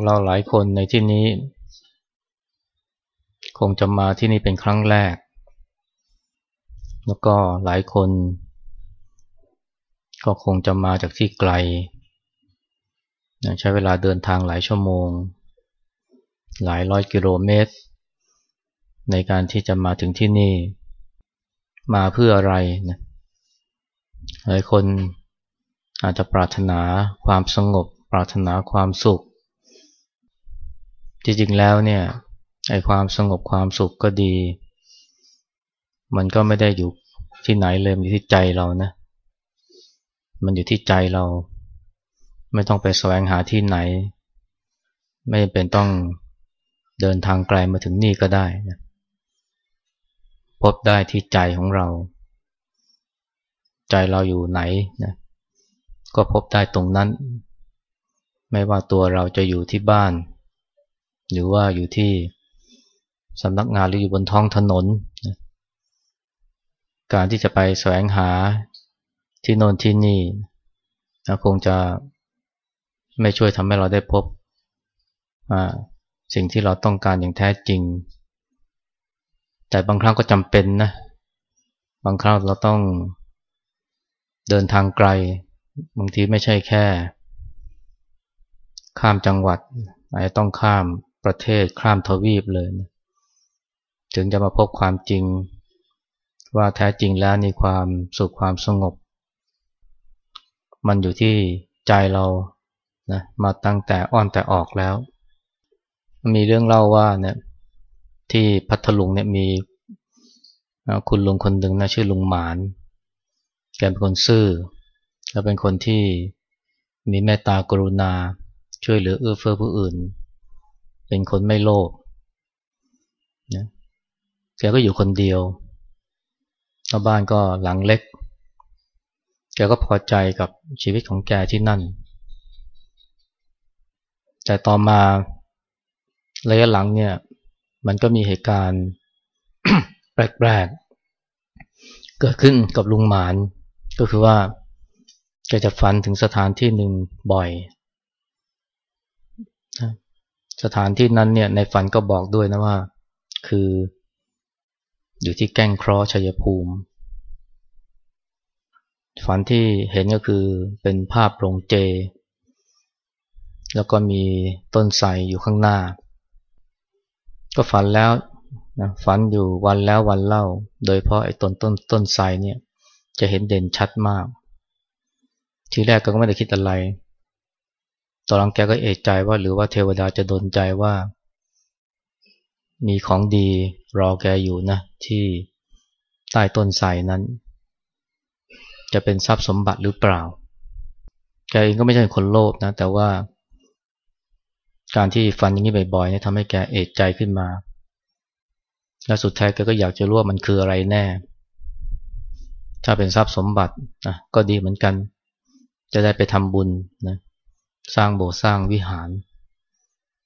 วกเราหลายคนในที่นี้ คงจะมาที่นี่เป็นครั้งแรก แล้วก็หลายคน ก็คงจะมาจากที่ไกล ใช้เวลาเดินทางหลายชั่วโมง หลายร้อยกิโลเมตร ในการที่จะมาถึงที่นี่ มาเพื่ออะไรนะหลายคนอาจจะปรารถนาความสงบ ปรารถนาความสุข จริงๆแล้วเนี่ยไอ้ความสงบความสุขก็ดี มันก็ไม่ได้อยู่ที่ไหนเลยมันอยู่ที่ใจเรานะ มันอยู่ที่ใจเรา ไม่ต้องไปแสวงหาที่ไหน ไม่เป็นต้องเดินทางไกลมาถึงนี่ก็ได้นะพบได้ที่ใจของเรา ใจเราอยู่ไหนนะก็พบได้ตรงนั้น ไม่ว่าตัวเราจะอยู่ที่บ้าน หรือว่าอยู่ที่สำนักงานหรืออยู่บนท้องถนน การที่จะไปแสวงหาที่โน่นที่นี่คงจะไม่ช่วยทำให้เราได้พบสิ่งที่เราต้องการอย่างแท้จริง แต่บางครั้งก็จำเป็นนะ บางครั้งเราต้องเดินทางไกล บางทีไม่ใช่แค่ ข้ามจังหวัดอาจจะต้องข้าม ประเทศข้ามทวีปเลยนะถึงจะมาพบความจริง ว่าแท้จริงแล้วนี่ความสุขความสงบ มันอยู่ที่ใจเรานะมาตั้งแต่อ้อนแต่ออกแล้ว มีเรื่องเล่าว่าเนี่ยที่พัทลุงเนี่ยมีคุณลุงคนหนึ่งนะชื่อลุงหมาน แกเป็นคนซื่อ และเป็นคนที่มีเมตตากรุณาช่วยเหลือเอื้อเฟื้อผู้อื่น เป็นคนไม่โลภนะแกก็อยู่คนเดียวชาวบ้านก็หลังเล็ก แกก็พอใจกับชีวิตของแกที่นั่น แต่ต่อมาระยะหลังเนี่ย มันก็มีเหตุการณ์แปลกๆ เกิดขึ้นกับลุงหมาน ก็คือว่าแกจะฝันถึงสถานที่หนึ่งบ่อย สถานที่นั้นเนี่ยในฝันก็บอกด้วยนะว่า คืออยู่ที่แก้งครอชัยภูมิ ฝันที่เห็นก็คือเป็นภาพโรงเจ แล้วก็มีต้นไทรอยู่ข้างหน้า ก็ฝันแล้วนะฝันอยู่วันแล้ววันเล่า โดยเพราะไอ้ต้นต้นต้นไทรเนี่ยจะเห็นเด่นชัดมาก ทีแรกก็ไม่ได้คิดอะไร ตอนหลังแกก็เอกใจว่าหรือว่าเทวดาจะดนใจว่า มีของดีรอแกอยู่นะ ที่ใต้ต้นไทรนั้น จะเป็นทรัพย์สมบัติหรือเปล่า แกเองก็ไม่ใช่คนโลภนะ แต่ว่า การที่ฟันอย่างนี้บ่อยๆเนี่ยทำให้แกเอกใจขึ้นมา และสุดท้ายแกก็อยากจะรู้ว่ามันคืออะไรแน่ ถ้าเป็นทรัพย์สมบัตินะก็ดีเหมือนกัน จะได้ไปทำบุญนะ สร้างโบสถ์สร้างวิหาร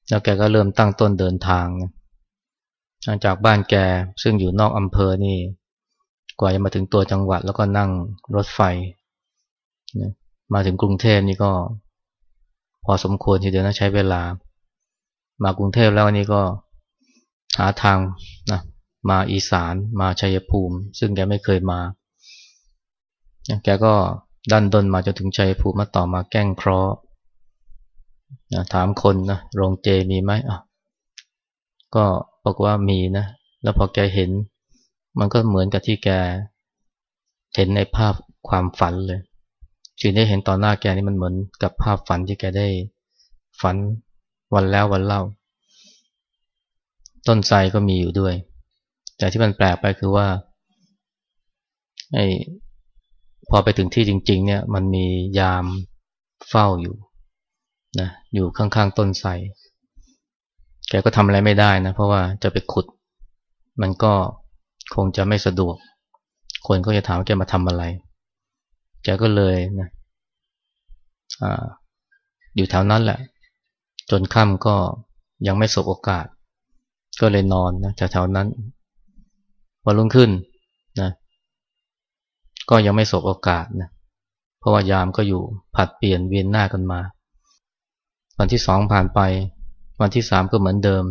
แล้วแกก็เริ่มตั้งต้นเดินทางจากบ้านแกซึ่งอยู่นอกอำเภอนี่ กว่าจะมาถึงตัวจังหวัดแล้วก็นั่งรถไฟมาถึงกรุงเทพนี่ก็ พอสมควรทีเดียวนะใช้เวลา มากรุงเทพแล้วนี่ก็หาทางนะมาอีสานมาชัยภูมิ ซึ่งแกไม่เคยมา แกก็ดันดนมาจนถึงชัยภูมิมาต่อมาแก้งเคราะห์ นะถามคนนะโรงเจมีไหมอะก็บอกว่ามีนะ แล้วพอแกเห็น มันก็เหมือนกับที่แกเห็นในภาพความฝันเลยสิ่งที่เห็นต่อหน้าแกนี่มันเหมือนกับภาพฝันที่แกได้ฝันวันแล้ววันเล่า ต้นไทรก็มีอยู่ด้วย แต่ที่มันแปลกไปคือว่าไอ้พอไปถึงที่จริง ๆ เนี่ย มันมียามเฝ้าอยู่ นะอยู่ข้างๆต้นไทรแกก็ทำอะไรไม่ได้นะ เพราะว่าจะไปขุด มันก็คงจะไม่สะดวก คนก็จะถามแกมาทำอะไร แกก็เลยนะออยู่แถวนั้นแหละ จนค่ำก็ยังไม่สบโอกาส ก็เลยนอนนะแถวๆนั้นวันรุ่งขึ้นนะก็ยังไม่สบโอกาสนะเพราะว่ายามก็อยู่ผัดเปลี่ยนเวียนหน้ากันมา วันที่สองผ่านไป วันที่สามก็เหมือนเดิม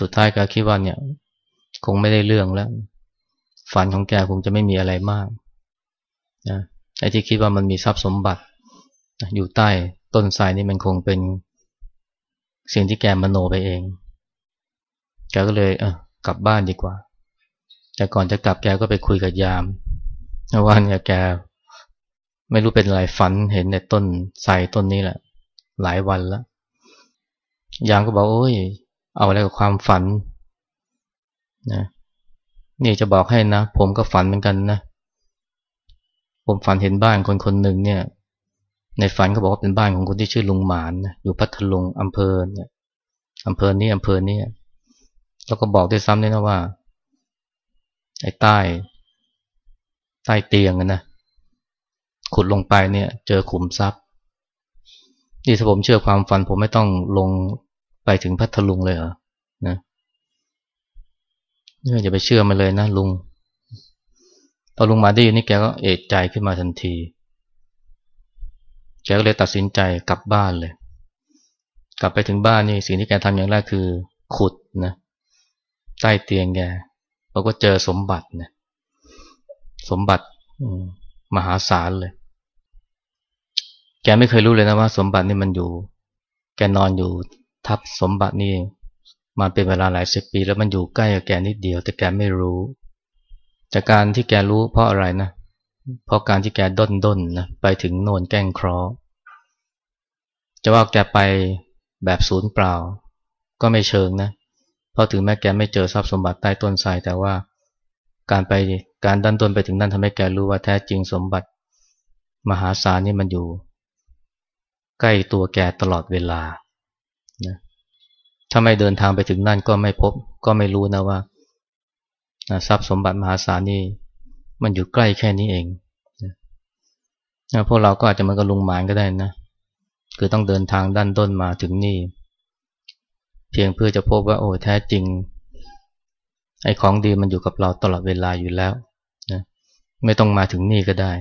สุดท้ายแกคิดว่าเนี่ย คงไม่ได้เรื่องแล้ว ฝันของแกคงจะไม่มีอะไรมากนะไอ้ที่คิดว่ามันมีทรัพย์สมบัติ อยู่ใต้ต้นไทรนี่มันคงเป็นสิ่งที่แกมโนไปเอง แกก็เลยเออกลับบ้านดีกว่า แต่ก่อนจะกลับแกก็ไปคุยกับยามว่าเนี่ยแกไม่รู้เป็นอะไรฝันเห็นในต้นไทรต้นนี้แหละ หลายวันแล้ว ยามก็บอกโอ้ย เอาอะไรกับความฝันนะนี่จะบอกให้นะ ผมก็ฝันเหมือนกันนะ ผมฝันเห็นบ้านคนคนหนึ่งเนี่ย ในฝันก็บอกว่าเป็นบ้านของคนที่ชื่อลุงหมานนะอยู่พัทลุงอำเภอเนี่ยอำเภอนี้อำเภอนี้แล้วก็บอกด้วยซ้ำด้วยนะว่าไอ้ใต้ ใต้เตียงนะขุดลงไปเนี่ย เจอขุมทรัพย์ นี่ถ้าผมเชื่อความฝัน ผมไม่ต้องลงไปถึงพัทลุงเลยเหรอนะนี่อย่าไปเชื่อมันเลยนะลุงพอลุงมาได้ยินนี่แกก็เอกใจขึ้นมาทันทีแกก็เลยตัดสินใจกลับบ้านเลย กลับไปถึงบ้านนี่สิ่งที่แกทำอย่างแรกคือ ขุดนะใต้เตียงแกเราก็เจอสมบัตินะสมบัติมหาศาลเลย แกไม่เคยรู้เลยนะว่า สมบัตินี่มันอยู่ แกนอนอยู่ทับสมบัตินี่มาเป็นเวลาหลายสิบปี แล้วมันอยู่ใกล้กับแกนิดเดียว แต่แกไม่รู้ จากการที่แกรู้เพราะอะไรนะ เพราะการที่แกด้นด้นนะไปถึงโนนแก้งครอจะว่าแกไปแบบศูนย์เปล่า ก็ไม่เชิงนะ เพราะถึงแม้แกไม่เจอทรัพย์สมบัติใต้ต้นทรายแต่ว่าการไปการดันต้นไปถึงนั่นทำให้แกรู้ว่าแท้จริงสมบัติ มหาศาลนี่มันอยู่ ใกล้ตัวแกตลอดเวลานะถ้าไม่เดินทางไปถึงนั่นก็ไม่พบก็ไม่รู้นะว่าทรัพย์สมบัติมหาศาลนี่มันอยู่ใกล้แค่นี้เองนะพวกเราก็อาจจะมันก็ลุงหมานก็ได้นะ คือต้องเดินทางด้านต้นมาถึงนี่ เพียงเพื่อจะพบว่าโอ้แท้จริง ไอ้ของดีมันอยู่กับเราตลอดเวลาอยู่แล้วนะไม่ต้องมาถึงนี่ก็ได้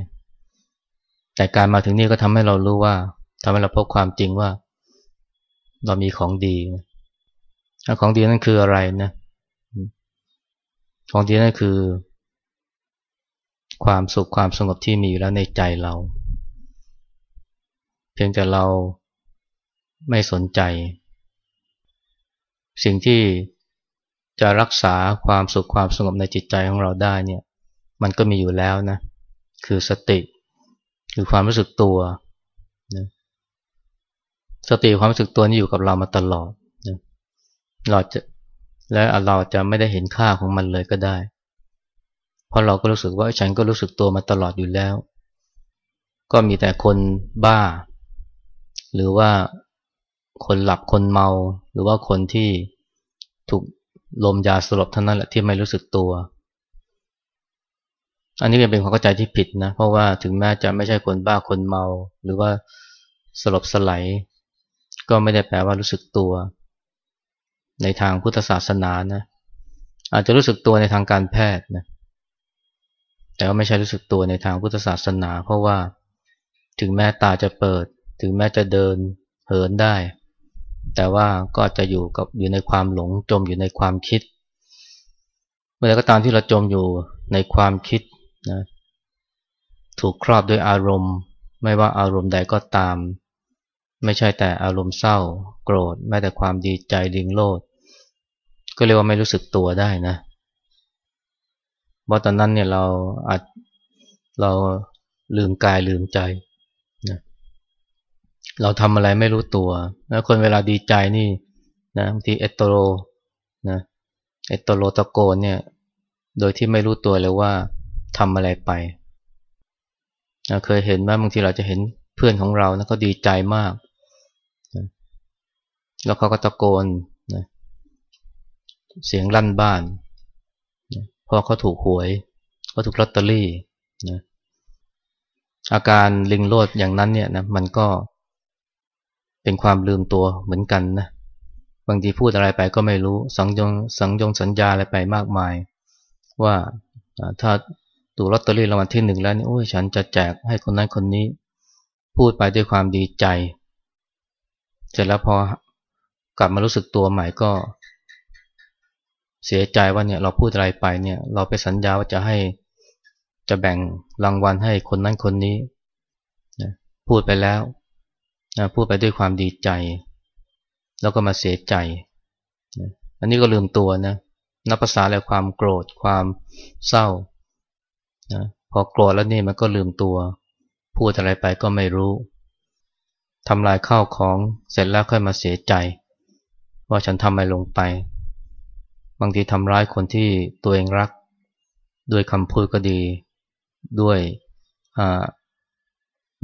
แต่การมาถึงนี่ก็ทำให้เรารู้ว่า ทำให้เราพบความจริงว่า เรามีของดีนะของดีนั่นคืออะไรนะ ของดีนั่นคือ ความสุขความสงบที่มีอยู่แล้วในใจเรา เพียงแต่เราไม่สนใจ สิ่งที่จะรักษาความสุขความสงบในจิตใจของเราได้เนี่ย มันก็มีอยู่แล้วนะ คือสติ คือความรู้สึกตัว สติความรู้สึกตัวนี่อยู่กับเรามาตลอดนะเราจะและเราจะไม่ได้เห็นค่าของมันเลยก็ได้ เพราะเราก็รู้สึกว่าฉันก็รู้สึกตัวมาตลอดอยู่แล้ว ก็มีแต่คนบ้า หรือว่าคนหลับคนเมา หรือว่าคนที่ถูกลมยาสลบเท่านั้นแหละที่ไม่รู้สึกตัว อันนี้เป็นความเข้าใจที่ผิดนะ เพราะว่าถึงแม้จะไม่ใช่คนบ้าคนเมา หรือว่าสลบสไล ก็ไม่ได้แปลว่ารู้สึกตัว ในทางพุทธศาสนานะอาจจะรู้สึกตัวในทางการแพทย์นะแต่ว่าไม่ใช่รู้สึกตัวในทางพุทธศาสนา เพราะว่าถึงแม้ตาจะเปิด ถึงแม้จะเดินเหินได้ แต่ว่าก็จะอยู่กับอยู่ในความหลงจมอยู่ในความคิด เมื่อไรก็ตามที่เราจมอยู่ในความคิดนะถูกครอบด้วยอารมณ์ ไม่ว่าอารมณ์ใดก็ตาม ไม่ใช่แต่อารมณ์เศร้า โกรธแม้แต่ความดีใจดิงโลด ก็เรียกว่าไม่รู้สึกตัวได้นะเพราะตอนนั้นเนี่ยเราอาจเราลืมกายลืมใจเราทำอะไรไม่รู้ตัว แล้วคนเวลาดีใจนี่นะบางทีเอตโรนะเอตโรตะโกนเนี่ย โดยที่ไม่รู้ตัวเลยว่าทำอะไรไปนะเคยเห็นว่าบางทีเราจะเห็นเพื่อนของเรานะเขาดีใจมาก แล้วเขาก็ตะโกนนะเสียงลั่นบ้านนะพราะเขาถูกหวยเขาถูกลอตเตอรี่นะอาการลิงโลดอย่างนั้นเนี่ยนะมันก็เป็นความลืมตัวเหมือนกันนะบางทีพูดอะไรไปก็ไม่รู้สังยงสังยงสัญญาอะไรไปมากมาย ว่าถ้าตูลอตเตอรี่รางวัลที่หนึ่งแล้วนี่โอ้ยฉันจะแจกให้คนนั้นคนนี้ พูดไปด้วยความดีใจ เสร็จแล้วพอ กลับมารู้สึกตัวใหม่ก็ เสียใจว่าเนี่ยเราพูดอะไรไปเนี่ย เราไปสัญญาว่าจะให้จะแบ่งรางวัลให้คนนั้นคนนี้นะพูดไปแล้วนะพูดไปด้วยความดีใจ แล้วก็มาเสียใจนะอันนี้ก็ลืมตัวนะนับภาษาอะไรความโกรธความเศร้านะพอโกรธแล้วนี่มันก็ลืมตัว พูดอะไรไปก็ไม่รู้ทำลายข้าวของเสร็จแล้วค่อยมาเสียใจ ว่าฉันทำอะไรลงไป บางทีทำร้ายคนที่ตัวเองรัก ด้วยคำพูดก็ดี ด้วย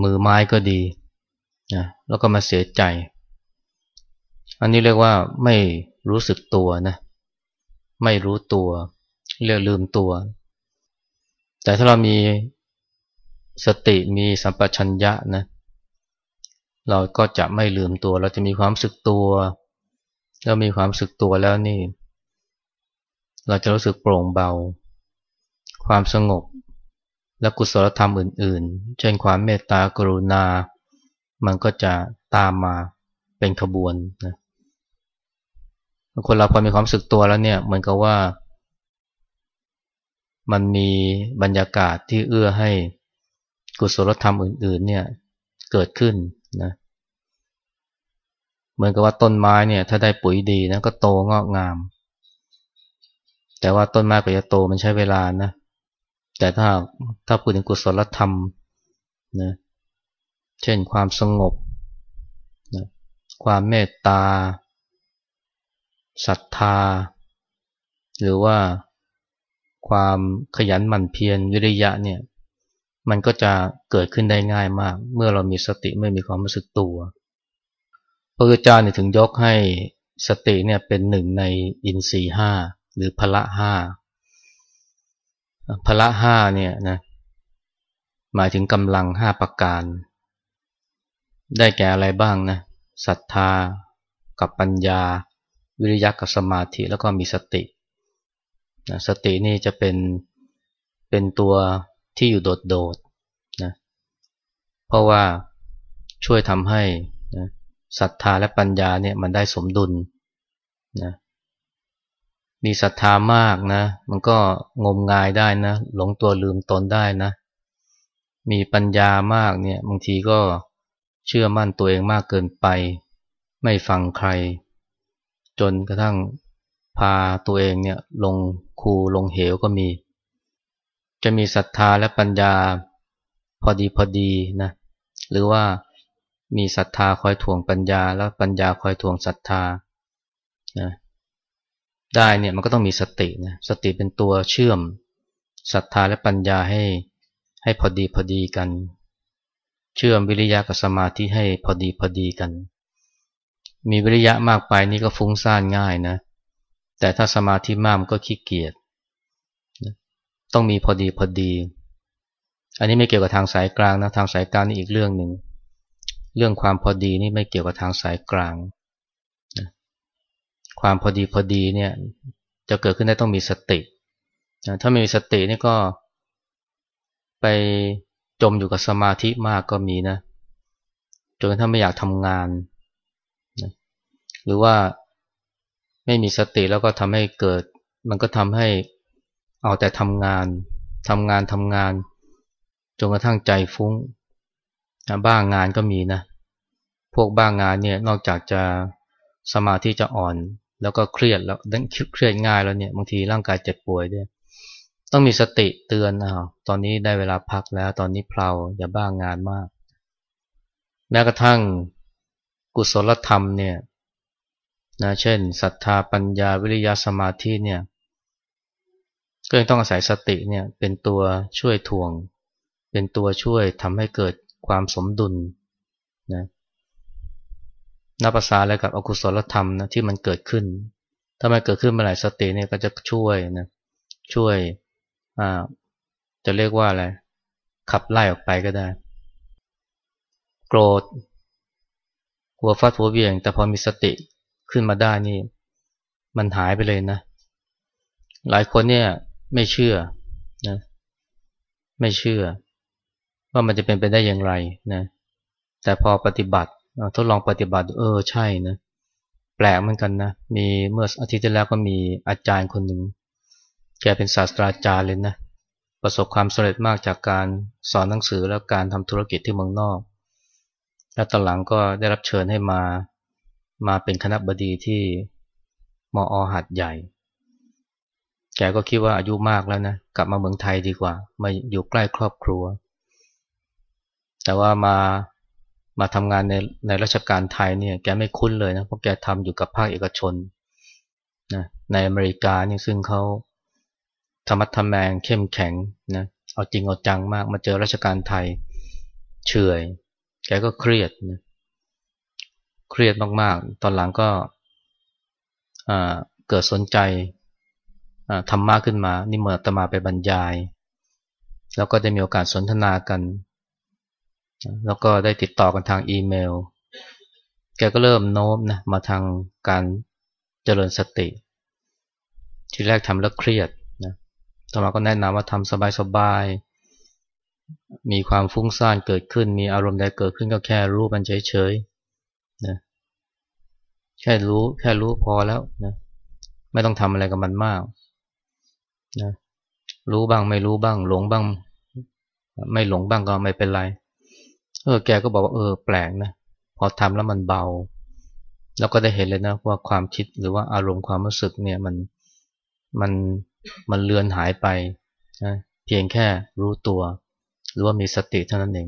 มือไม้ก็ดีนะแล้วก็มาเสียใจ อันนี้เรียกว่าไม่รู้สึกตัวนะ ไม่รู้ตัวเรียกลืมตัว แต่ถ้าเรามีสติมีสัมปชัญญะนะ เราก็จะไม่ลืมตัว เราจะมีความสึกตัว แล้วมีความสึกตัวแล้วนี่ เราจะรู้สึกโปร่งเบา ความสงบ และกุศลธรรมอื่น ๆ เช่นความเมตตากรุณา มันก็จะตามมาเป็นขบวนนะคนเราพอมีความสึกตัวแล้วเนี่ยเหมือนกับว่า มันมีบรรยากาศที่เอื้อให้กุศลธรรมอื่น ๆ เนี่ยเกิดขึ้นนะเหมือนกับว่าต้นไม้เนี่ย ถ้าได้ปุ๋ยดีนะก็โตงอกงาม แต่ว่าต้นไม้ก็จะโตมันใช้เวลานะ แต่ถ้าถ้าพูดถึงกุศลธรรมนะเช่นความสงบนะความเมตตาศรัทธา หรือว่าความขยันหมั่นเพียรวิริยะเนี่ย มันก็จะเกิดขึ้นได้ง่ายมาก เมื่อเรามีสติไม่มีความรู้สึกตัว พระพุทธเจ้าเนี่ยถึงยกให้สติเนี่ยเป็นหนึ่งในอินทรีห้าหรือพละห้าพละห้าเนี่ยนะหมายถึงกำลังห้าประการ ได้แก่อะไรบ้างนะศรัทธากับปัญญา วิริยะกับสมาธิแล้วก็มีสตินะสตินี่จะเป็นเป็นตัวที่อยู่โดดๆนะเพราะว่าช่วยทำให้นะ ศรัทธาและปัญญาเนี่ยมันได้สมดุลนะมีศรัทธามากนะ มันก็งมงายได้นะ หลงตัวลืมตนได้นะ มีปัญญามากเนี่ยบางทีก็เชื่อมั่นตัวเองมากเกินไป ไม่ฟังใคร จนกระทั่งพาตัวเองเนี่ยลงคูลงเหวก็มี จะมีศรัทธาและปัญญาพอดีพอดีนะ หรือว่า มีศรัทธาคอยถ่วงปัญญา แล้วปัญญาคอยถ่วงศรัทธานะได้เนี่ยมันก็ต้องมีสตินะสติเป็นตัวเชื่อมศรัทธาและปัญญาให้ให้พอดีพอดีกัน เชื่อมวิริยะกับสมาธิให้พอดีพอดีกัน มีวิริยะมากไปนี่ก็ฟุ้งซ่านง่ายนะ แต่ถ้าสมาธิมากมันก็ขี้เกียจต้องมีพอดีพอดี อันนี้ไม่เกี่ยวกับทางสายกลางนะทางสายกลางนี่อีกเรื่องหนึ่ง เรื่องความพอดีนี่ไม่เกี่ยวกับทางสายกลางนะความพอดีพอดีเนี่ยจะเกิดขึ้นได้ต้องมีสตินะถ้าไม่มีสตินี่ก็ไปจมอยู่กับสมาธิมากก็มีนะจนถ้าไม่อยากทำงานนะหรือว่าไม่มีสติแล้วก็ทำให้เกิด มันก็ทำให้เอาแต่ทำงานทำงานทำงานจนกระทั่งใจฟุ้งบ้างงานก็มีนะ พวกบ้างงานเนี่ยนอกจากจะสมาธิจะอ่อน แล้วก็เครียดแล้วเครียดง่ายแล้วเนี่ยบางทีร่างกายเจ็บป่วยด้วย ต้องมีสติเตือนอ้าวตอนนี้ได้เวลาพักแล้ว ตอนนี้เพลาอย่าบ้างงานมาก แม้กระทั่งกุศลธรรมเนี่ยนะเช่นศรัทธาปัญญาวิริยะสมาธิเนี่ยก็ยังต้องอาศัยสติเนี่ยเป็นตัวช่วยทวง เป็นตัวช่วยทำให้เกิดความสมดุลนะ นับภาษาอะไรกับอกุศลธรรมนะที่มันเกิดขึ้น ถ้ามันเกิดขึ้นเมื่อไหร่สติเนี่ยก็จะช่วยนะช่วยอ่าจะเรียกว่าอะไรขับไล่ออกไปก็ได้ โกรธหัวฟาดหัวเบี่ยง แต่พอมีสติขึ้นมาได้นี่ มันหายไปเลยนะ หลายคนเนี่ยไม่เชื่อนะไม่เชื่อ ว่ามันจะเป็นไปได้อย่างไรนะแต่พอปฏิบัติ ทดลองปฏิบัติเออใช่นะแปลกเหมือนกันนะมีเมื่ออาทิตย์ที่แล้วก็มีอาจารย์คนหนึ่งแกเป็นศาสตราจารย์เลยนะประสบความสำเร็จมากจากการสอนหนังสือแล้วการทำธุรกิจที่เมืองนอก แล้วตอนหลังก็ได้รับเชิญให้มามาเป็นคณะบดีที่มอหัดใหญ่ แกก็คิดว่าอายุมากแล้วนะกลับมาเมืองไทยดีกว่า มาอยู่ใกล้ครอบครัว แต่ว่ามา มาทำงานในในราชการไทยเนี่ยแกไม่คุ้นเลยนะเพราะแกทำอยู่กับภาคเอกชนนะในอเมริกานี่ซึ่งเขาธรรมะทำแมงเข้มแข็งนะเอาจริงเอาจังมากมาเจอราชการไทยเฉยแกก็เครียดนะเครียดมากๆ ตอนหลังก็เกิดสนใจธรรมะขึ้นมานี่เมื่อตมาไปบรรยาย แล้วก็ได้มีโอกาสสนทนากัน แล้วก็ได้ติดต่อกันทางอีเมล แกก็เริ่มโน้มนะมาทางการเจริญสติ ที่แรกทำแล้วเครียดนะตมาก็แนะนำว่าทำสบายๆ มีความฟุ้งซ่านเกิดขึ้น มีอารมณ์ใดเกิดขึ้นก็แค่รู้มันเฉยๆนะแค่รู้แค่รู้พอแล้วนะไม่ต้องทำอะไรกับมันมากนะรู้บ้างไม่รู้บ้าง หลงบ้าง ไม่หลงบ้างก็ไม่เป็นไร เออแกก็บอกว่าเออแปลกนะพอทำแล้วมันเบา แล้วก็ได้เห็นเลยนะว่าความคิดหรือว่าอารมณ์ความรู้สึกเนี่ยมันมันมันเลือนหายไปนะเพียงแค่รู้ตัว หรือว่ามีสติเท่านั้นเอง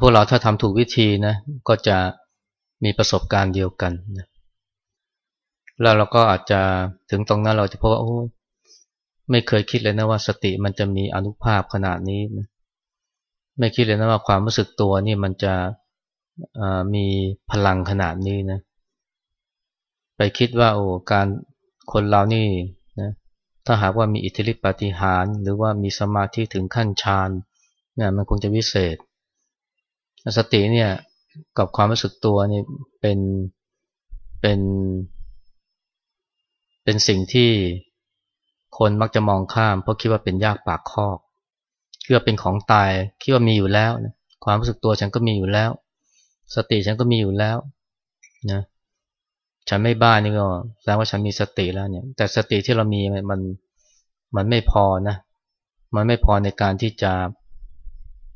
พวกเราถ้าทำถูกวิธีนะก็จะมีประสบการณ์เดียวกันนะแล้วเราก็อาจจะถึงตรงนั้นเราจะพบว่าโอ้ไม่เคยคิดเลยนะว่าสติมันจะมีอนุภาพขนาดนี้นะ ไม่คิดเลยนะว่าความรู้สึกตัวนี่มันจะมีพลังขนาดนี้นะ ไปคิดว่าโอ้การคนเรานี่นะถ้าหากว่ามีอิทธิฤทธิปฏิหารหรือว่ามีสมาธิถึงขั้นฌานเนี่ยมันคงจะวิเศษ สติเนี่ยกับความรู้สึกตัวนี่เป็นเป็นเป็นสิ่งที่คนมักจะมองข้ามเพราะคิดว่าเป็นยากปากคอก คิดว่าเป็นของตายคิดว่ามีอยู่แล้วนะความรู้สึกตัวฉันก็มีอยู่แล้ว สติฉันก็มีอยู่แล้วนะฉันไม่บ้านี่ก็แสดงว่าฉันมีสติแล้วเนี่ย แต่สติที่เรามีมันมันไม่พอนะมันไม่พอในการที่จะ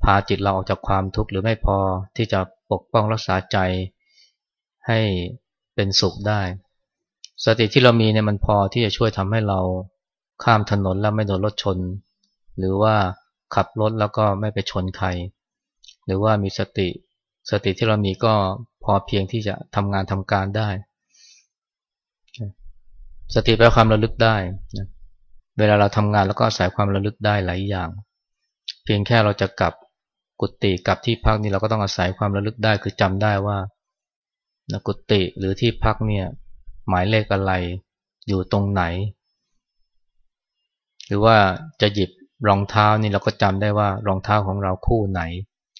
พาจิตเราออกจากความทุกข์หรือไม่พอที่จะปกป้องรักษาใจให้เป็นสุขได้ สติที่เรามีเนี่ยมันพอที่จะช่วยทำให้เราข้ามถนนแล้วไม่โดนรถชน หรือว่า ขับรถแล้วก็ไม่ไปชนใคร หรือว่ามีสติ สติที่เรามีก็พอเพียงที่จะทำงานทำการได้ สติแปลความระลึกได้นะเวลาเราทำงานแล้วก็อาศัยความระลึกได้หลายอย่าง เพียงแค่เราจะกลับกุฏิกลับที่พักนี่เราก็ต้องอาศัยความระลึกได้คือจำได้ว่ากุฏิหรือที่พักเนี่ยหมายเลขอะไรอยู่ตรงไหน หรือว่าจะหยิบ รองเท้านี่เราก็จำได้ว่ารองเท้าของเราคู่ไหน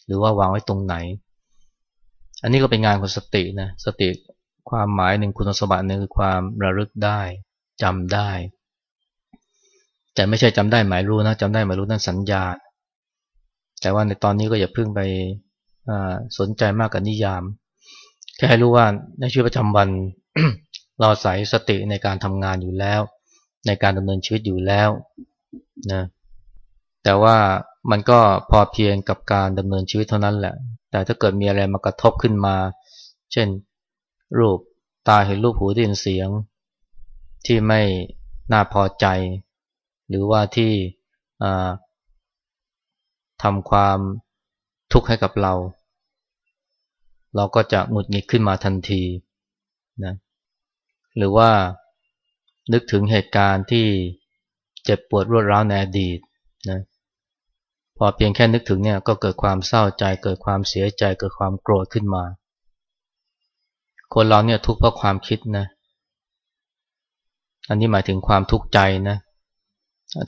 หรือว่าวางไว้ตรงไหน อันนี้ก็เป็นงานของสตินะสติความหมายหนึ่งคุณสมบัติหนึ่งคือความระลึกได้จำได้ แต่ไม่ใช่จำได้หมายรู้นะจำได้หมายรู้นั่นสัญญา แต่ว่าในตอนนี้ก็อย่าเพิ่งไปสนใจมากกับนิยาม แค่ให้รู้ว่าในชีวิตประจำวัน เราใส่สติในการทำงานอยู่แล้ว ในการดำเนินชีวิตอยู่แล้วนะ แต่ว่ามันก็พอเพียงกับการดำเนินชีวิตเท่านั้นแหละ แต่ถ้าเกิดมีอะไรมากระทบขึ้นมา เช่น รูปตาเห็นรูปหูได้ยินเสียง ที่ไม่น่าพอใจ หรือว่าที่ทำความทุกข์ให้กับเรา เราก็จะหงุดหงิดขึ้นมาทันทีนะหรือว่านึกถึงเหตุการณ์ที่เจ็บปวดรวดร้าวในอดีตนะ พอเพียงแค่นึกถึงเนี่ยก็เกิดความเศร้าใจ เกิดความเสียใจ เกิดความโกรธขึ้นมา คนเราเนี่ยทุกข์เพราะความคิดนะ อันนี้หมายถึงความทุกข์ใจนะ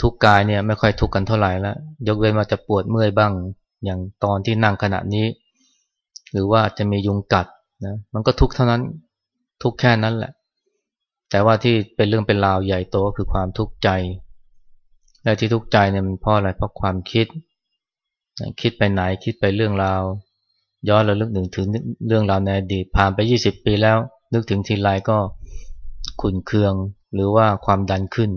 ทุกกายเนี่ยไม่ค่อยทุกข์กันเท่าไหร่แล้วยกเว้นมาจะปวดเมื่อยบ้าง อย่างตอนที่นั่งขณะนี้ หรือว่าจะมียุงกัดนะมันก็ทุกข์เท่านั้นทุกข์แค่นั้นแหละ แต่ว่าที่เป็นเรื่องเป็นราวใหญ่โตก็คือความทุกข์ใจ และที่ทุกข์ใจเนี่ยมันเพราะอะไรเพราะความคิด คิดไปไหนคิดไปเรื่องราว ย้อนระลึกหนึ่งถึงเรื่องราวในอดีตผ่านไป 20 ปีแล้ว นึกถึงทีไรก็ขุนเคืองหรือว่าความดันขึ้น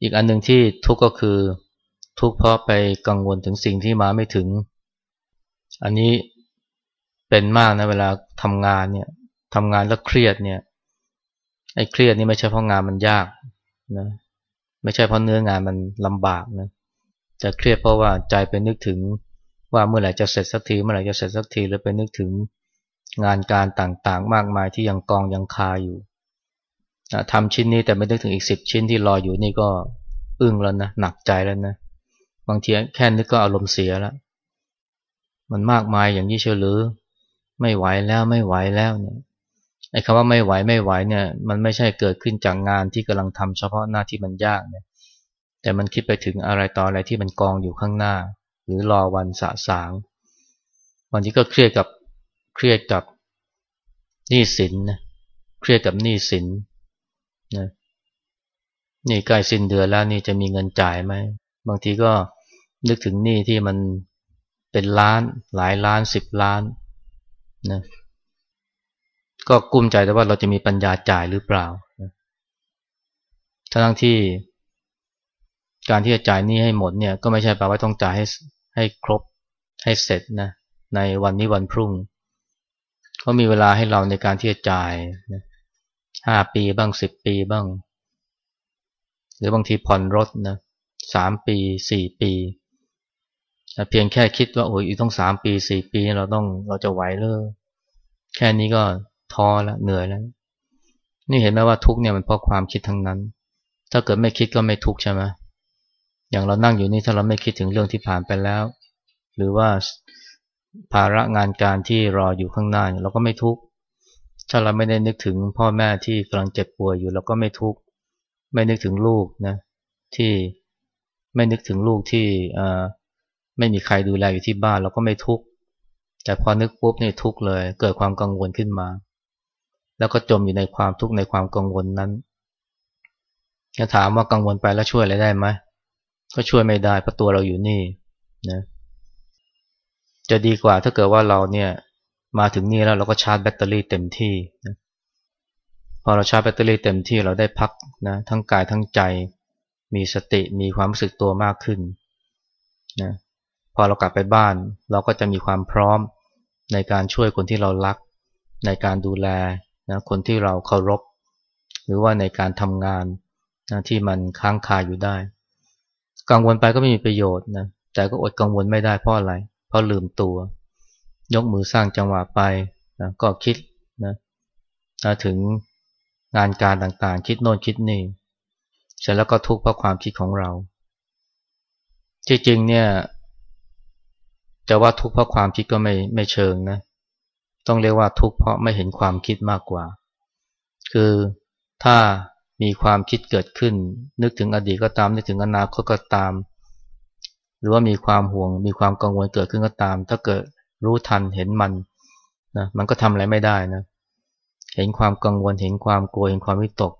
อีกอันหนึ่งที่ทุกข์ก็คือทุกข์เพราะไปกังวลถึงสิ่งที่มาไม่ถึง อันนี้เป็นมากนะเวลาทำงานเนี่ยทำงานแล้วเครียดเนี่ยไอ้เครียดนี่ไม่ใช่เพราะงานมันยากนะไม่ใช่เพราะเนื้องานมันลำบากนะ จะเครียดเพราะว่าใจไปนึกถึงว่าเมื่อไหร่จะเสร็จสักที เมื่อไหร่จะเสร็จสักทีหรือไปนึกถึงงานการต่างๆ มากมายที่ยังกองยังคาอยู่ทำชิ้นนี้แต่ไม่นึกถึงอีกสิบชิ้นที่รออยู่นี่ก็อึ้งแล้วนะหนักใจแล้วนะบางทีแค่นึกก็อารมณ์เสียแล้วมันมากมายอย่างนี้เชื่อหรือ ไม่ไหวแล้วไม่ไหวแล้วเนี่ยไอ้คำว่าไม่ไหวไม่ไหวเนี่ย มันไม่ใช่เกิดขึ้นจากงานที่กำลังทำเฉพาะหน้าที่มันยากเนี่ย แต่มันคิดไปถึงอะไรต่ออะไรที่มันกองอยู่ข้างหน้า หรือรอวันสะสางวันนี้ก็เครียดกับเครียดกับหนี้สินนะเครียดกับหนี้สินนะนี่ใกล้สิ้นเดือนแล้วนี่จะมีเงินจ่ายไหมบางทีก็นึกถึงหนี้ที่มันเป็นล้านหลายล้านสิบล้านนะก็กุ้มใจแต่ว่าเราจะมีปัญญาจ่ายหรือเปล่าทั้งที่ การที่จะจ่ายนี้ให้หมดเนี่ยก็ไม่ใช่แปลว่าต้องจ่ายให้ให้ครบให้เสร็จนะในวันนี้วันพรุ่งก็มีเวลาให้เราในการที่จะจ่ายห้าปีบ้างสิบปีบ้าง หรือบางทีผ่อนรถนะสามปีสี่ปีเพียงแค่คิดว่าโอ้ยต้องสามปีสี่ปีเราต้องเราจะไหวเลยแค่นี้ก็ท้อแล้วเหนื่อยแล้ว นี่เห็นไหมว่าทุกเนี่ยมันเพราะความคิดทั้งนั้น ถ้าเกิดไม่คิดก็ไม่ทุกใช่ไหม อย่างเรานั่งอยู่นี่ถ้าเราไม่คิดถึงเรื่องที่ผ่านไปแล้ว หรือว่าภาระงานการที่รออยู่ข้างหน้าเราก็ไม่ทุกข์ถ้าเราไม่ได้นึกถึงพ่อแม่ที่กำลังเจ็บป่วยอยู่เราก็ไม่ทุกข์ไม่นึกถึงลูกนะที่ไม่นึกถึงลูกที่ไม่มีใครดูแลอยู่ที่บ้านเราก็ไม่ทุกข์แต่พอนึกปุ๊บนี่ทุกข์เลย เกิดความกังวลขึ้นมา แล้วก็จมอยู่ในความทุกข์ในความกังวลนั้นจะถามว่ากังวลไปแล้วช่วยอะไรได้ไหม ก็ช่วยไม่ได้เพราะตัวเราอยู่นี่นะจะดีกว่าถ้าเกิดว่าเราเนี่ยมาถึงนี่แล้วเราก็ชาร์จแบตเตอรี่เต็มที่นะพอเราชาร์จแบตเตอรี่เต็มที่เราได้พักนะทั้งกายทั้งใจมีสติมีความรู้สึกตัวมากขึ้นนะพอเรากลับไปบ้าน เราก็จะมีความพร้อมในการช่วยคนที่เรารัก ในการดูแลนะคนที่เราเคารพ หรือว่าในการทำงานนะที่มันค้างคาอยู่ได้ กังวลไปก็ไม่มีประโยชน์นะแต่ก็อดกังวลไม่ได้เพราะอะไร เพราะลืมตัว ยกมือสร้างจังหวะไปนะก็คิดนะถึงงานการต่างๆ คิดโน่นคิดนี่เสร็จแล้วก็ทุกข์เพราะความคิดของเรา ที่จริงเนี่ยจะว่าทุกข์เพราะความคิดก็ไม่ไม่เชิงนะ ต้องเรียกว่าทุกข์เพราะไม่เห็นความคิดมากกว่า คือถ้า มีความคิดเกิดขึ้น นึกถึงอดีตก็ตาม นึกถึงอนาคตก็ตาม หรือว่ามีความห่วง มีความกังวลเกิดขึ้นก็ตาม ถ้าเกิดรู้ทันเห็นมันนะมันก็ทำอะไรไม่ได้นะ เห็นความกังวล เห็นความกลัว เห็นความวิตก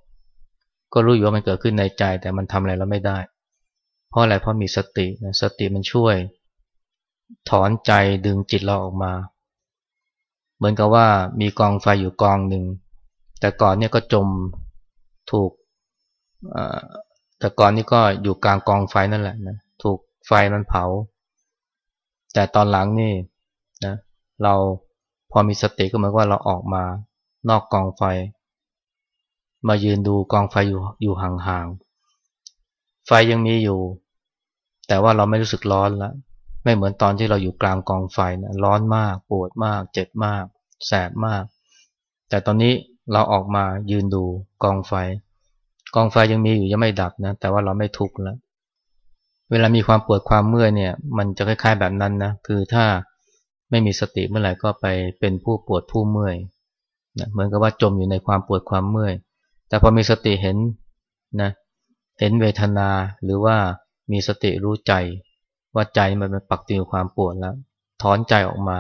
ก็รู้อยู่ว่ามันเกิดขึ้นในใจ แต่มันทำอะไรแล้วไม่ได้ เพราะอะไร เพราะมีสตินะสติมันช่วย ถอนใจดึงจิตเราออกมา เหมือนกับว่ามีกองไฟอยู่กองหนึ่ง แต่ก่อนเนี่ยก็จม ถูกแต่ก่อนนี่ก็อยู่กลางกองไฟนั่นแหละนะถูกไฟมันเผา แต่ตอนหลังนี่นะเราพอมีสติก็เหมือนว่าเราออกมานอกกองไฟ มายืนดูกองไฟอยู่อยู่ห่างๆไฟยังมีอยู่ แต่ว่าเราไม่รู้สึกร้อนล้วไม่เหมือนตอนที่เราอยู่กลางกองไฟนะร้อนมากปวดมาก เจ็บมาก แสบมาก แต่ตอนนี้ เราออกมายืนดูกองไฟ กองไฟยังมีอยู่ยังไม่ดับนะ แต่ว่าเราไม่ทุกข์แล้ว เวลามีความปวดความเมื่อยเนี่ย มันจะคล้ายๆแบบนั้นนะ คือถ้าไม่มีสติเมื่อไหร่ก็ไปเป็นผู้ปวดผู้เมื่อยนะเหมือนกับว่าจมอยู่ในความปวดความเมื่อย แต่พอมีสติเห็นนะ เห็นเวทนาหรือว่ามีสติรู้ใจ ว่าใจมันเป็นปักติวความปวดแล้ว ถอนใจออกมา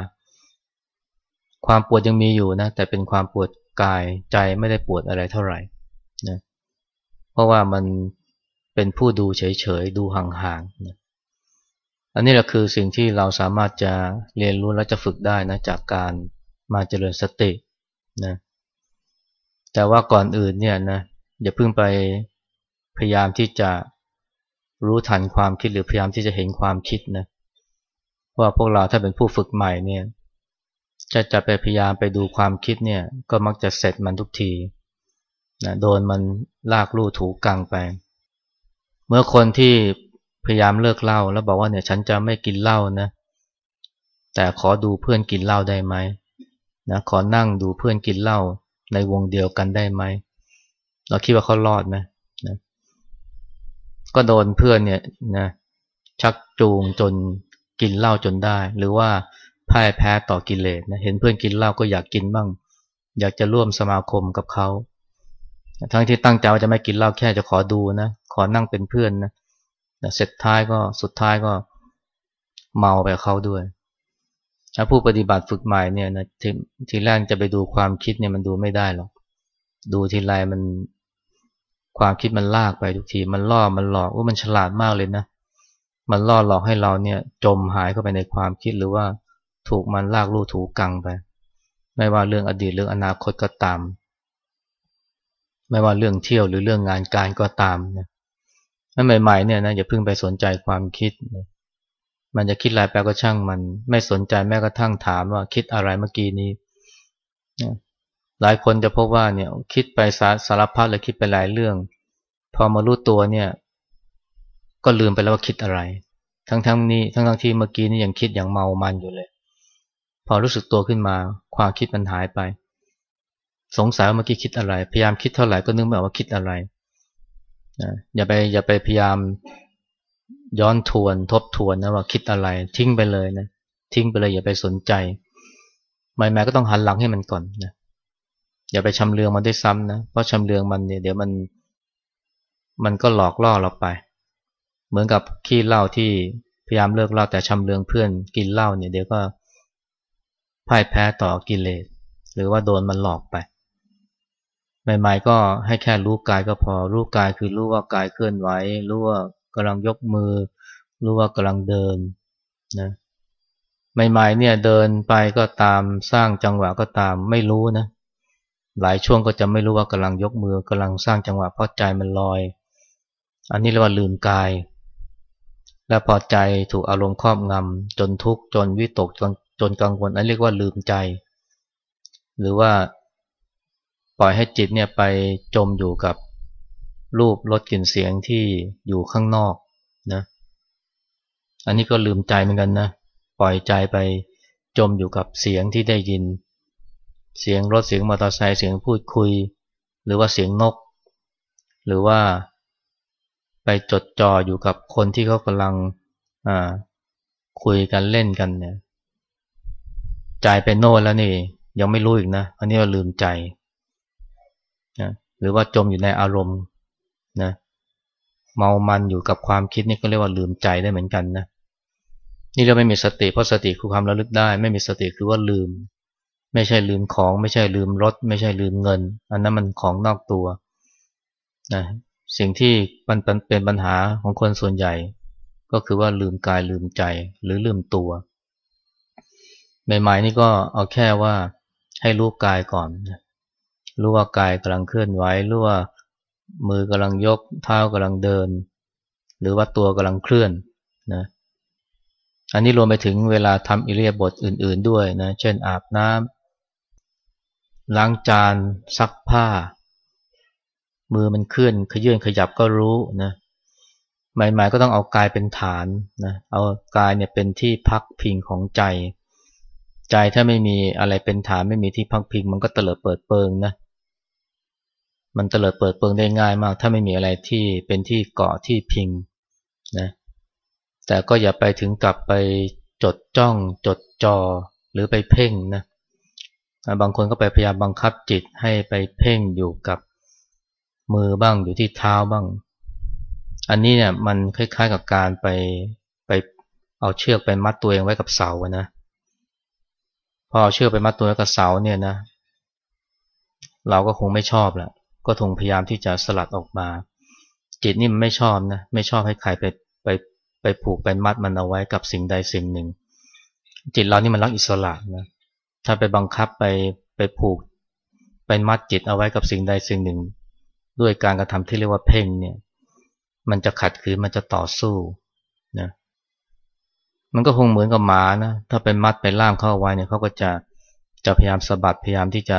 ความปวดยังมีอยู่นะ แต่เป็นความปวด กายใจไม่ได้ปวดอะไรเท่าไหร่นะเพราะว่ามันเป็นผู้ดูเฉยๆ ดูห่างๆนะอันนี้แหละคือสิ่งที่เราสามารถจะเรียนรู้และจะฝึกได้นะจากการมาเจริญสตินะแต่ว่าก่อนอื่นเนี่ยนะอย่าเพิ่งไปพยายามที่จะรู้ทันความคิดหรือพยายามที่จะเห็นความคิดนะว่าพวกเราถ้าเป็นผู้ฝึกใหม่เนี่ย จะจะไปพยายามไปดูความคิดเนี่ย ก็มักจะเสร็จมันทุกทีนะโดนมันลากลู่ถูกังไป เมื่อคนที่พยายามเลิกเหล้าแล้วบอกว่าเนี่ยฉันจะไม่กินเหล้านะ แต่ขอดูเพื่อนกินเหล้าได้ไหมนะขอนั่งดูเพื่อนกินเหล้าในวงเดียวกันได้ไหม เราคิดว่าเขารอดไหมนะก็โดนเพื่อนเนี่ยนะชักจูงจนกินเหล้าจนได้ หรือว่า พ่ายแพ้ต่อกิเลสนะเห็นเพื่อนกินเหล้าก็อยากกินบ้าง อยากจะร่วมสมาคมกับเขาทั้งที่ตั้งใจว่าจะไม่กินเหล้าแค่จะขอดูนะขอนั่งเป็นเพื่อนนะเสร็จท้ายก็สุดท้ายก็เมาไปเขาด้วยถ้าผู้ปฏิบัติฝึกใหม่เนี่ยนะททีแรกจะไปดูความคิดเนี่ยมันดูไม่ได้หรอกดูทีไรมันความคิดมันลากไปทุกทีมันล่อมันหลอกว่ามันฉลาดมากเลยนะมันล่อหลอกให้เราเนี่ยจมหายเข้าไปในความคิดหรือว่า ถูกมันลากลู่ถูกังไป ไม่ว่าเรื่องอดีตเรื่องอนาคตก็ตาม ไม่ว่าเรื่องเที่ยวหรือเรื่องงานการก็ตามนะนั่นใหม่ๆเนี่ยนะอย่าเพิ่งไปสนใจความคิดนะมันจะคิดอะไรแปลก็ช่างมัน ไม่สนใจแม้กระทั่งถามว่าคิดอะไรเมื่อกี้นี้หลายคนจะพบว่าเนี่ยคิดไปสาสารพัดเลยคิดไปหลายเรื่อง พอมารู้ตัวเนี่ย ก็ลืมไปแล้วว่าคิดอะไร ทั้งๆนี้ทั้งทั้งที่เมื่อกี้นี่ยังคิดอย่างเมามันอยู่เลย พอรู้สึกตัวขึ้นมาความคิดมันหายไป สงสัยว่าเมื่อกี้คิดอะไร พยายามคิดเท่าไหร่ก็นึกไม่ออกว่าคิดอะไรนะอย่าไปอย่าไปพยายามย้อนทวนทบทวนนะว่าคิดอะไร ทิ้งไปเลยนะทิ้งไปเลยอย่าไปสนใจใหม่ๆก็ต้องหันหลังให้มันก่อนนะอย่าไปชำเลืองมันได้ซ้ำนะเพราะชำเลืองมันเนี่ยเดี๋ยวมัน มันก็หลอกล่อเราไป เหมือนกับขี้เหล้าที่พยายามเลิกเหล้าแต่ชำเลืองเพื่อนกินเหล้าเนี่ยเดี๋ยวก็ พ่ายแพ้ต่อกิเลส หรือว่าโดนมันหลอกไป ใหม่ๆก็ให้แค่รู้กายก็พอ รู้กายคือรู้ว่ากายเคลื่อนไหว รู้ว่ากำลังยกมือ รู้ว่ากำลังเดินนะใหม่ๆเนี่ยเดินไปก็ตามสร้างจังหวะก็ตามไม่รู้นะหลายช่วงก็จะไม่รู้ว่ากำลังยกมือกำลังสร้างจังหวะเพราะใจมันลอย อันนี้เรียกว่าลืมกาย และพอใจถูกอารมณ์ครอบงำจนทุกข์จนวิตกจน จนกังวลอันเรียกว่าลืมใจ หรือว่าปล่อยให้จิตเนี่ยไปจมอยู่กับรูปรสกลิ่นเสียงที่อยู่ข้างนอกนะอันนี้ก็ลืมใจเหมือนกันนะปล่อยใจไปจมอยู่กับเสียงที่ได้ยิน เสียงรถเสียงมอเตอร์ไซค์เสียงพูดคุย หรือว่าเสียงนก หรือว่าไปจดจ่ออยู่กับคนที่เขากำลังคุยกันเล่นกันเนี่ย ใจไปโน่นแล้วนี่ ยังไม่รู้อีกนะ อันนี้ว่าลืมใจนะหรือว่าจมอยู่ในอารมณ์นะเมามันอยู่กับความคิดนี่ก็เรียกว่าลืมใจได้เหมือนกันนะนี่เราไม่มีสติเพราะสติคือความระลึกได้ ไม่มีสติคือว่าลืม ไม่ใช่ลืมของ ไม่ใช่ลืมรถ ไม่ใช่ลืมเงิน อันนั้นมันของนอกตัวนะสิ่งที่มันเป็นปัญหาของคนส่วนใหญ่ ก็คือว่าลืมกายลืมใจหรือลืมตัว ใหม่ๆนี่ก็เอาแค่ว่าให้รู้กายก่อนรู้ว่ากายกำลังเคลื่อนไหวรู้ว่ามือกำลังยกเท้ากำลังเดิน หรือว่าตัวกำลังเคลื่อนนะอันนี้รวมไปถึงเวลาทำอิเลียบทอื่น ๆด้วยนะเช่นอาบน้ำล้างจานซักผ้า มือมันเคลื่อนขยื่นขยับก็รู้นะใหม่ๆก็ต้องเอากายเป็นฐานนะเอากายเนี่ยเป็นที่พักพิงของใจ ใจถ้าไม่มีอะไรเป็นฐานไม่มีที่พักพิง มันก็เตลิดเปิดเปิงนะ มันเตลิดเปิดเปิงได้ง่ายมาก ถ้าไม่มีอะไรที่เป็นที่เกาะที่พิงนะแต่ก็อย่าไปถึงกับไปจดจ้องจดจอหรือไปเพ่งนะบางคนก็ไปพยายามบังคับจิตให้ไปเพ่งอยู่กับมือบ้างอยู่ที่เท้าบ้าง อันนี้เนี่ยมันคล้ายๆกับการไปไปเอาเชือกไปมัดตัวเองไว้กับเสาอะนะ พอเอาเชือกไปมัดตัวกับเสาเนี่ยนะ เราก็คงไม่ชอบแหละก็ทงพยายามที่จะสลัดออกมา จิตนี่มันไม่ชอบนะไม่ชอบให้ใครไปไปไปผูกไปมัดมันเอาไว้กับสิ่งใดสิ่งหนึ่ง จิตเรานี่มันรักอิสระนะถ้าไปบังคับไปไปผูกไปมัดจิตเอาไว้กับสิ่งใดสิ่งหนึ่ง ด้วยการกระทำที่เรียกว่าเพ่งเนี่ย มันจะขัดขืนมันจะต่อสู้นะ มันก็คงเหมือนกับหมานะ ถ้าไปมัดไปล่ามเข้าไว้เนี่ยเขาก็จะจะพยายามสะบัดพยายามที่จะ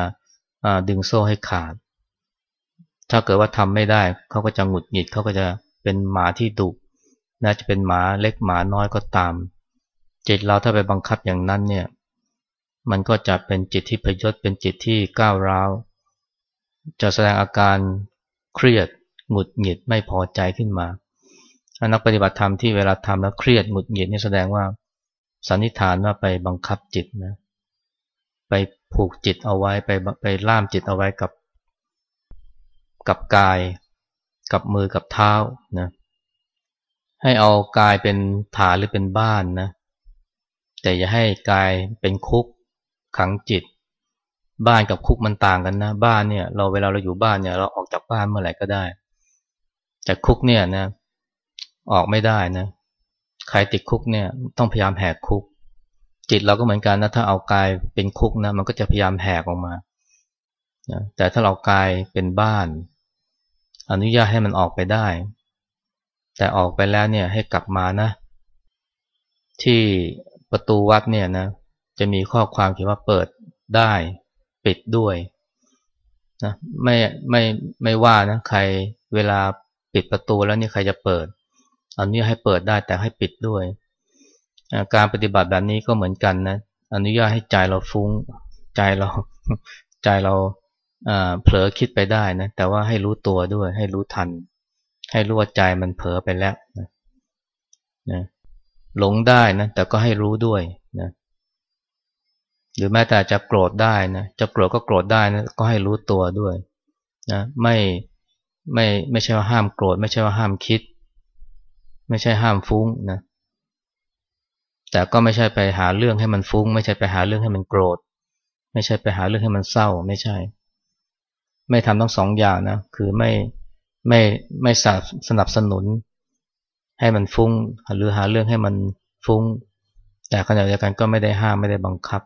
ดึงโซ่ให้ขาด ถ้าเกิดว่าทำไม่ได้เขาก็จะหงุดหงิดเขาก็จะเป็นหมาที่ดุน่าจะเป็นหมาเล็กหมาน้อยก็ตาม จิตเราถ้าไปบังคับอย่างนั้นเนี่ย มันก็จะเป็นจิตที่พยศเป็นจิตที่ก้าวร้าว จะแสดงอาการเครียดหงุดหงิดไม่พอใจขึ้นมา นักปฏิบัติธรรมที่เวลาทำแล้วเครียดหงุดหงิดนี่แสดงว่าสันนิษฐานว่าไปบังคับจิตนะไปผูกจิตเอาไว้ไปไปล่ามจิตเอาไว้กับ กับกาย กับมือกับเท้านะให้เอากายเป็นฐานหรือเป็นบ้านนะแต่อย่าให้กายเป็นคุกขังจิต บ้านกับคุกมันต่างกันนะ บ้านเนี่ย เราเวลาเราอยู่บ้านเนี่ย เราออกจากบ้านเมื่อไหร่ก็ได้ แต่คุกเนี่ยนะ ออกไม่ได้นะ ใครติดคุกเนี่ยต้องพยายามแหกคุก จิตเราก็เหมือนกันนะถ้าเอากายเป็นคุกนะมันก็จะพยายามแหกออกมาแต่ถ้าเรากายเป็นบ้าน อนุญาตให้มันออกไปได้ แต่ออกไปแล้วเนี่ยให้กลับมานะ ที่ประตูวัดเนี่ยนะจะมีข้อความเขียนว่าเปิดได้ปิดด้วยนะไม่ไม่ไม่ว่านะใครเวลาปิดประตูแล้วนี่ใครจะเปิด อันนี้ให้เปิดได้แต่ให้ปิดด้วย การปฏิบัติแบบนี้ก็เหมือนกันนะอนุญาตให้ใจเราฟุง้ง ใจเราใจเราเผลอคิดไปได้นะแต่ว่าให้รู้ตัวด้วย ให้รู้ทัน ให้รู้ว่าใจมันเผลอไปแล้วนะนะหลงได้นะแต่ก็ให้รู้ด้วยนะหรือแม้แต่จะโกรธได้นะจะโกรธก็โกรธได้นะก็ให้รู้ตัวด้วยนะไม่ไม่ไม่ใช่ว่าห้ามโกรธ ไม่ใช่ว่าห้ามคิด ไม่ใช่ห้ามฟุ้งนะแต่ก็ไม่ใช่ไปหาเรื่องให้มันฟุ้ง ไม่ใช่ไปหาเรื่องให้มันโกรธ ไม่ใช่ไปหาเรื่องให้มันเศร้า ไม่ใช่ ไม่ทำทั้งสองอย่างนะคือไม่ไม่ไม่สนับสนุน ให้มันฟุ้ง หรือหาเรื่องให้มันฟุ้ง แต่ขณะเดียวกันก็ไม่ได้ห้ามไม่ได้บังคับ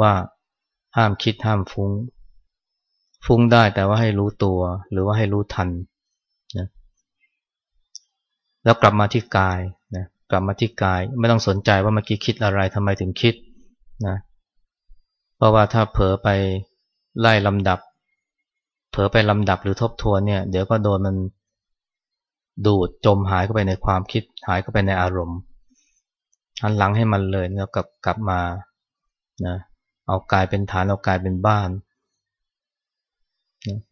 ว่าห้ามคิดห้ามฟุ้ง ฟุ้งได้แต่ว่าให้รู้ตัวหรือว่าให้รู้ทัน แล้วกลับมาที่กายนะกลับมาที่กาย ไม่ต้องสนใจว่าเมื่อกี้คิดอะไรทำไมถึงคิดนะเพราะว่าถ้าเผลอไปไล่ลำดับ เผลอไปลำดับหรือทบทวนเนี่ยเดี๋ยวก็โดนมันดูดจมหายเข้าไปในความคิดหายเข้าไปในอารมณ์หันหลังให้มันเลยแล้วกลับกลับมานะเอากายเป็นฐานเอากายเป็นบ้าน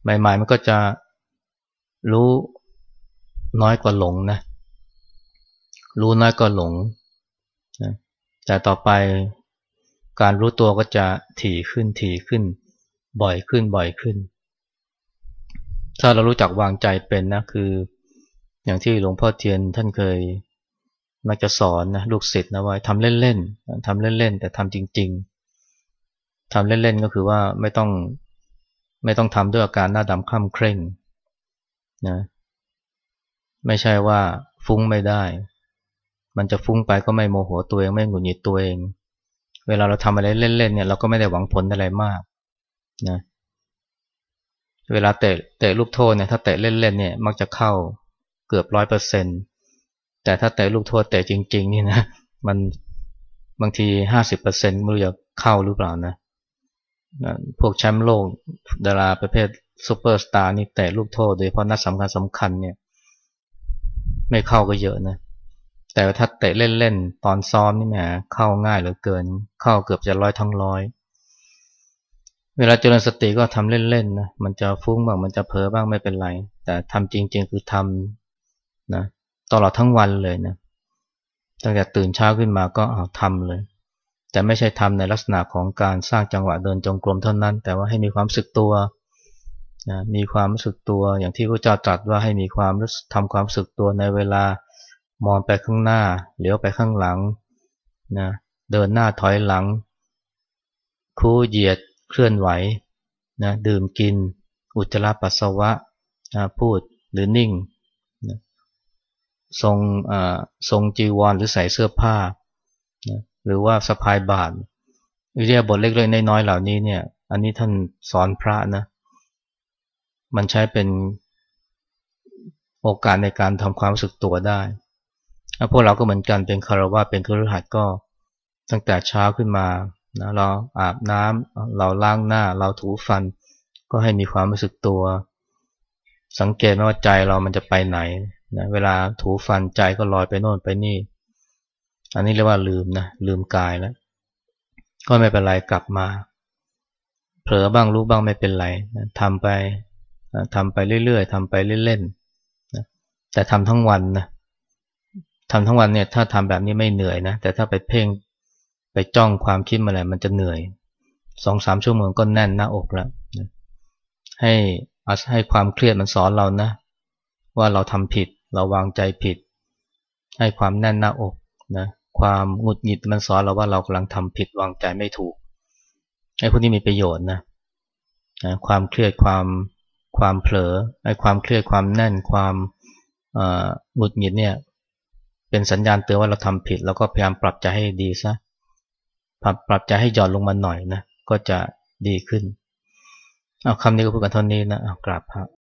ใหม่ๆมันก็จะรู้น้อยกว่าหลงนะ รู้น้อยกว่าหลงนะแต่ต่อไปการรู้ตัวก็จะถี่ขึ้นถี่ขึ้น บ่อยขึ้นบ่อยขึ้น ถ้าเรารู้จักวางใจเป็นนะคือ อย่างที่หลวงพ่อเทียนท่านเคยมักจะสอนนะลูกศิษย์นะว่าทำเล่นๆทำเล่นๆแต่ทำจริง ๆทำเล่นๆก็คือว่าไม่ต้องไม่ต้องทำด้วยอาการหน้าดำข้ามเคร่งนะไม่ใช่ว่าฟุ้งไม่ได้ มันจะฟุ้งไปก็ไม่โมโหตัวเองไม่หงุดหงิดตัวเอง เวลาเราทำอะไรเล่นๆเนี่ยเราก็ไม่ได้หวังผลอะไรมากนะเวลาเตะเตะลูกโทษเนี่ยถ้าเตะเล่นๆเนี่ยมักจะเข้าเกือบร้อยเปอร์เซ็นต์แต่ถ้าเตะลูกโทษเตะจริง ๆ นี่นะมันบางทีห้าสิบเปอร์เซ็นต์ไม่รู้จะเข้าหรือเปล่านะพวกแชมป์โลกดาราประเภทซูเปอร์สตาร์นี่เตะลูกโทษโดยเฉพาะนัดสำคัญสำคัญเนี่ย ไม่เข้าก็เยอะนะ แต่ถ้าเตะเล่นๆ ตอนซ้อมนี่แหมเข้าง่ายเหลือเกิน เข้าเกือบจะร้อยทั้งร้อย เวลาเจริญสติก็ทำเล่นๆนะ มันจะฟุ้งบ้างมันจะเพ้อบ้างไม่เป็นไร แต่ทำจริง ๆ คือทำนะตลอดทั้งวันเลยนะตั้งแต่ตื่นเช้าขึ้นมาก็เอาทำเลย แต่ไม่ใช่ทำในลักษณะของการสร้างจังหวะเดินจงกรมเท่านั้น แต่ว่าให้มีความสึกตัวนะมีความรู้สึกตัวอย่างที่พระเจ้าตรัสว่าให้มีความรู้ทำความสึกตัวในเวลา มองไปข้างหน้า เหลียวไปข้างหลังนะเดินหน้าถอยหลัง คู่เหยียดเคลื่อนไหวนะดื่มกิน อุจจาระปัสสาวะนะพูดหรือนิ่งนะทรงทรงจีวรหรือใส่เสื้อผ้านะหรือว่าสะพายบาทวิทยาบทเล็กๆน้อยๆเหล่านี้เนี่ย อันนี้ท่านสอนพระนะ มันใช้เป็นโอกาสในการทำความรู้สึกตัวได้ พวกเราก็เหมือนกันเป็นคารวะเป็นครหัสก็ตั้งแต่เช้าขึ้นมานะเราอาบน้ำเราล้างหน้า เราถูฟัน ก็ให้มีความรู้สึกตัว สังเกตไหมว่าใจเรามันจะไปไหนนะเวลาถูฟันใจก็ลอยไปโน่นไปนี่ อันนี้เรียกว่าลืมนะลืมกายแล้ว ก็ไม่เป็นไรกลับมา เผลอบ้างรู้บ้างไม่เป็นไรนะทำไปทำไปเรื่อยๆทำไปเล่นๆนะแต่ทำทั้งวันนะ ทำทั้งวันเนี่ยถ้าทำแบบนี้ไม่เหนื่อยนะ แต่ถ้าไปเพ่งไปจ้องความคิดมาอะไรมันจะเหนื่อยสองสามชั่วโมงก็แน่นหน้าอกแล้วให้ให้ความเครียดมันสอนเรานะ ว่าเราทำผิด เราวางใจผิด ให้ความแน่นหน้าอกนะความหงุดหงิดมันสอนเราว่าเรากำลังทำผิดวางใจไม่ถูกไอ้พวกนี้มีประโยชน์นะนะความเครียดความความเผลอไอ้ความเครียดความแน่นความหงุดหงิดเนี่ย เป็นสัญญาณเตือนว่าเราทำผิด แล้วก็พยายามปรับใจให้ดีซะปรับปรับใจให้หย่อนลงมาหน่อยนะก็จะดีขึ้นเอาคำนี้ก็พูดกันเท่านี้นะเอากราบพระ